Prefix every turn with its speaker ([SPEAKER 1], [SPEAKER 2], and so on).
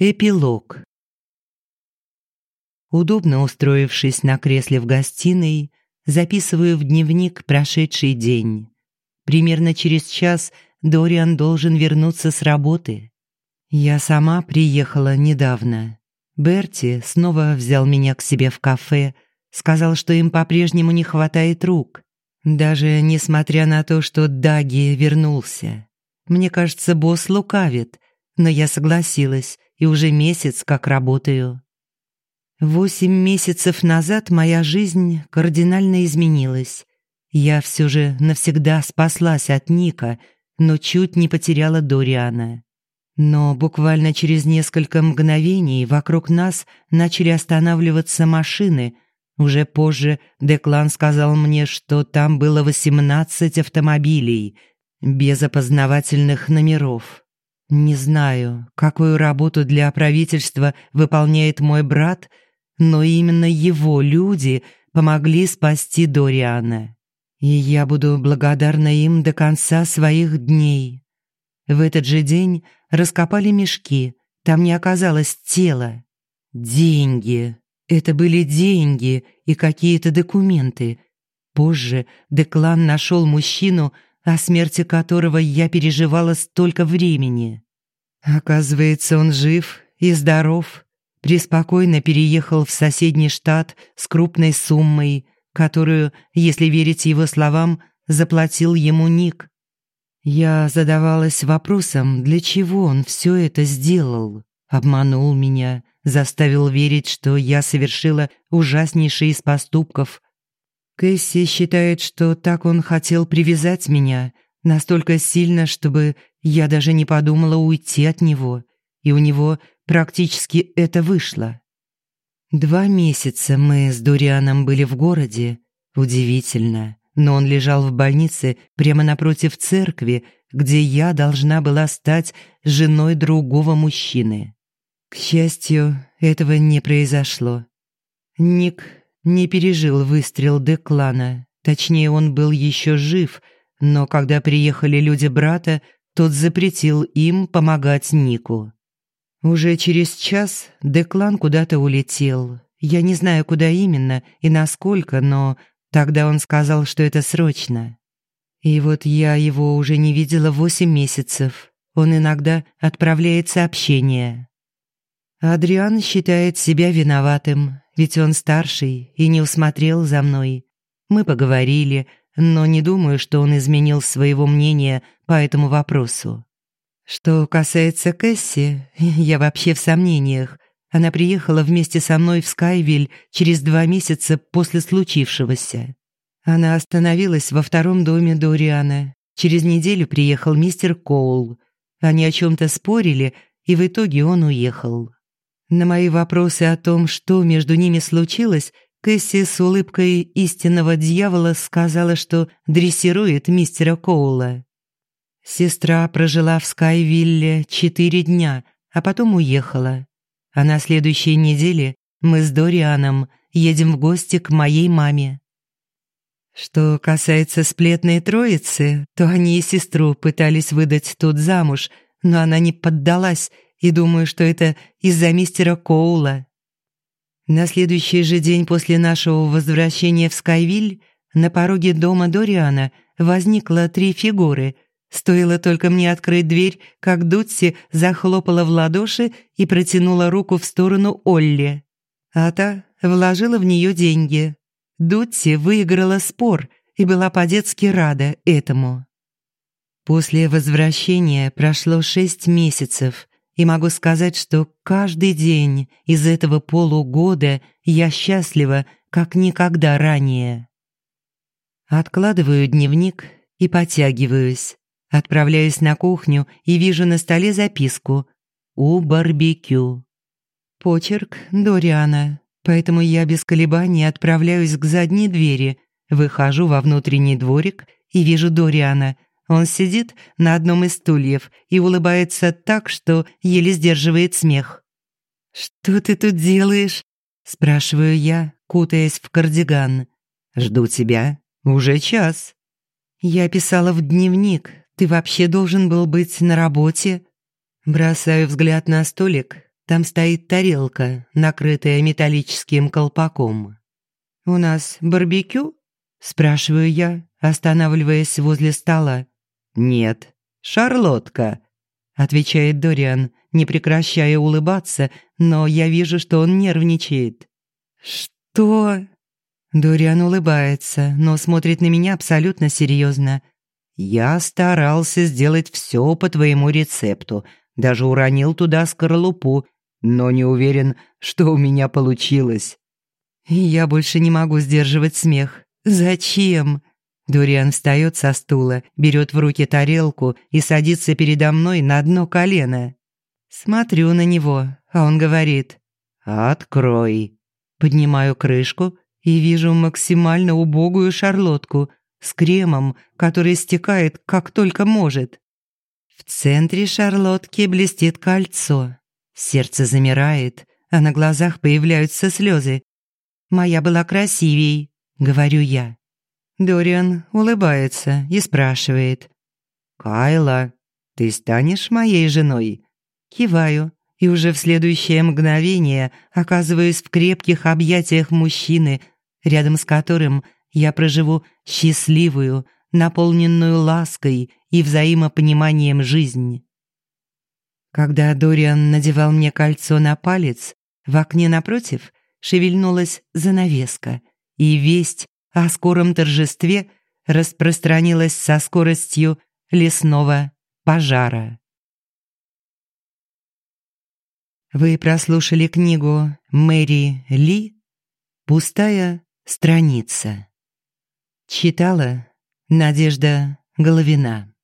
[SPEAKER 1] Эпилог. Удобно устроившись на кресле в гостиной, записываю в дневник прошедший день. Примерно через час Дориан должен вернуться с работы. Я сама приехала недавно. Берти снова взял меня к себе в кафе, сказал, что им по-прежнему не хватает рук, даже несмотря на то, что Даги вернулся. Мне кажется, босс лукавит, но я согласилась и уже месяц как работаю. Восемь месяцев назад моя жизнь кардинально изменилась. Я все же навсегда спаслась от Ника, но чуть не потеряла Дориана. Но буквально через несколько мгновений вокруг нас начали останавливаться машины. Уже позже Деклан сказал мне, что там было 18 автомобилей без опознавательных номеров. Не знаю, какую работу для правительства выполняет мой брат, но именно его люди помогли спасти Дориана. И я буду благодарна им до конца своих дней. В этот же день раскопали мешки, там не оказалось тела. Деньги. Это были деньги и какие-то документы. Позже Деклан нашел мужчину, о смерти которого я переживала столько времени. Оказывается, он жив и здоров, преспокойно переехал в соседний штат с крупной суммой, которую, если верить его словам, заплатил ему Ник. Я задавалась вопросом, для чего он все это сделал. Обманул меня, заставил верить, что я совершила ужаснейший из поступков, Кэсси считает, что так он хотел привязать меня настолько сильно, чтобы я даже не подумала уйти от него, и у него практически это вышло. Два месяца мы с Дорианом были в городе. Удивительно, но он лежал в больнице прямо напротив церкви, где я должна была стать женой другого мужчины. К счастью, этого не произошло. Ник не пережил выстрел Деклана. Точнее, он был еще жив, но когда приехали люди брата, тот запретил им помогать Нику. Уже через час Деклан куда-то улетел. Я не знаю, куда именно и насколько, но тогда он сказал, что это срочно. И вот я его уже не видела восемь месяцев. Он иногда отправляет сообщения. Адриан считает себя виноватым, ведь он старший и не усмотрел за мной. Мы поговорили, но не думаю, что он изменил своего мнения по этому вопросу. Что касается Кэсси, я вообще в сомнениях. Она приехала вместе со мной в Скайвиль через два месяца после случившегося. Она остановилась во втором доме Дориана. Через неделю приехал мистер Коул. Они о чем-то спорили, и в итоге он уехал. На мои вопросы о том, что между ними случилось, Кэсси с улыбкой истинного дьявола сказала, что дрессирует мистера Коула. Сестра прожила в Скайвилле четыре дня, а потом уехала. А на следующей неделе мы с Дорианом едем в гости к моей маме. Что касается сплетной троицы, то они и сестру пытались выдать тут замуж, но она не поддалась и думаю, что это из-за мистера Коула. На следующий же день после нашего возвращения в Скайвиль на пороге дома Дориана возникло три фигуры. Стоило только мне открыть дверь, как Дутси захлопала в ладоши и протянула руку в сторону Олли. А та вложила в нее деньги. Дутси выиграла спор и была по-детски рада этому. После возвращения прошло шесть месяцев, и могу сказать, что каждый день из этого полугода я счастлива, как никогда ранее. Откладываю дневник и подтягиваюсь. Отправляюсь на кухню и вижу на столе записку «У барбекю». Почерк Дориана, поэтому я без колебаний отправляюсь к задней двери, выхожу во внутренний дворик и вижу Дориана – он сидит на одном из стульев и улыбается так, что еле сдерживает смех. «Что ты тут делаешь?» – спрашиваю я, кутаясь в кардиган. «Жду тебя. Уже час». «Я писала в дневник. Ты вообще должен был быть на работе». Бросаю взгляд на столик. Там стоит тарелка, накрытая металлическим колпаком. «У нас барбекю?» – спрашиваю я, останавливаясь возле стола. «Нет, шарлотка», – отвечает Дориан, не прекращая улыбаться, но я вижу, что он нервничает. «Что?» Дориан улыбается, но смотрит на меня абсолютно серьезно. «Я старался сделать все по твоему рецепту, даже уронил туда скорлупу, но не уверен, что у меня получилось». Я больше не могу сдерживать смех. «Зачем?» Дориан встает со стула, берет в руки тарелку и садится передо мной на одно колено. Смотрю на него, а он говорит «Открой». Поднимаю крышку и вижу максимально убогую шарлотку с кремом, который стекает как только может. В центре шарлотки блестит кольцо. Сердце замирает, а на глазах появляются слезы. «Моя была красивей», — говорю я. Дориан улыбается и спрашивает. «Кайла, ты станешь моей женой?» Киваю и уже в следующее мгновение оказываюсь в крепких объятиях мужчины, рядом с которым я проживу счастливую, наполненную лаской и взаимопониманием жизнь. Когда Дориан надевал мне кольцо на палец, в окне напротив шевельнулась занавеска, и весть о скором торжестве распространилась со скоростью лесного пожара. Вы прослушали книгу Мэри Ли «Пустая страница». Читала Надежда Головина.